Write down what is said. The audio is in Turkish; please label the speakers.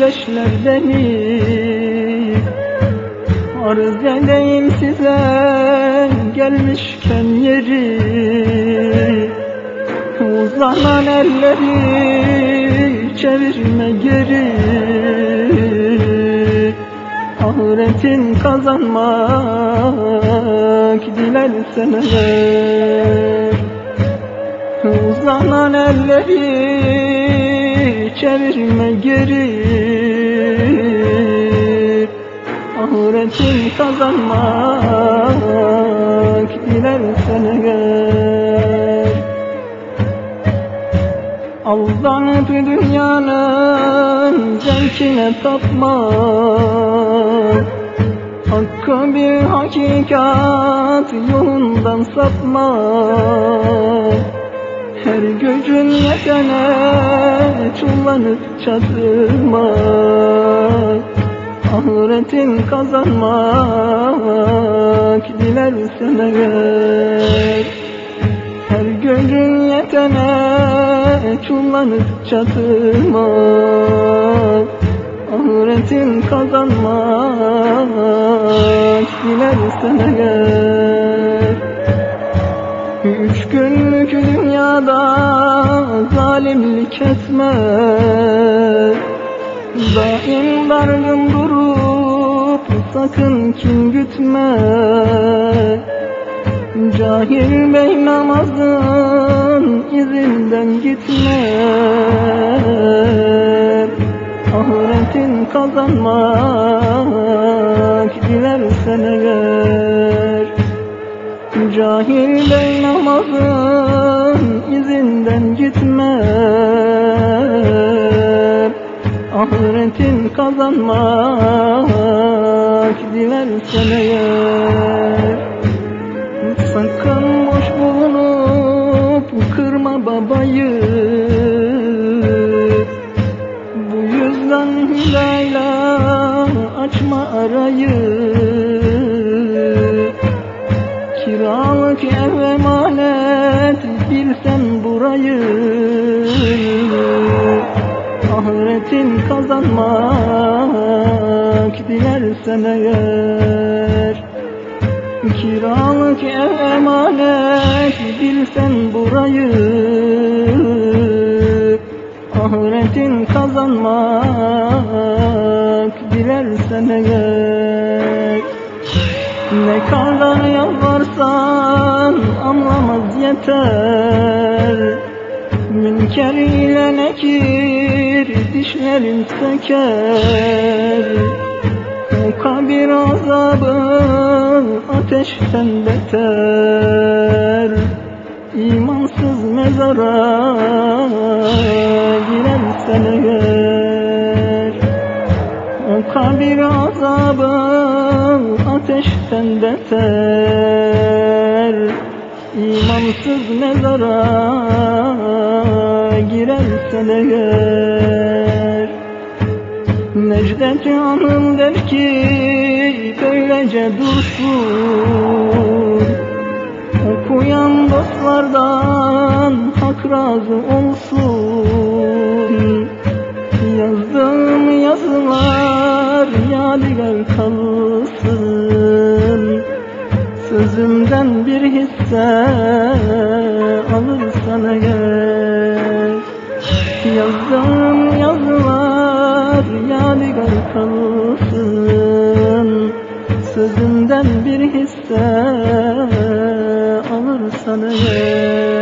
Speaker 1: leşler beni. Arz edeyim size gelmişken yeri. Uzanan elleri çevirme geri. Ahiretin kazanmak dilersen eğer Uzanan elleri çevirme geri. Ahiretin kazanmak dilersen eğer Aldanıp dünyanın zevkine tapma Hakkı bir hakikat yolundan sapma Her gücün yetene çullanıp çatırma Ahiretin kazanmak dilersen eğer Her gücün yetene çullanıp çatırma Ahiretin kazanmak dilersen eğer Üç günlük dünyada zalimlik etme Daim dargın durup sakın kin gütme. Cahil bey namazın izinden gitme. Ahiretin kazanmak dilersen eğer Cahil bey namazın izinden gitme. Ahiretin kazanmak dilersen eğer Sakın boş bulunup kırma babayı Ahiretin kazanmak dilersen eğer Kiralık emanet bilsen burayı Ahiretin kazanmak dilersen eğer. Ne kadar yalvarsan anlamaz yeter Münker ile nekir dişlerin söker o kabir azabı ateşten beter. İmansız mezara girersen eğer O kabir azabı ateşten beter. İmansız mezara girersen eğer Necdet Hanım der ki böylece dursun. Okuyan dostlardan hak razı olsun. Yazdığım yazılar yadigar kalsın. Sözümden bir hisse alırsan eğer Yazdığım yazılar yadigar kalsın Sözümden bir hisse alırsan eğer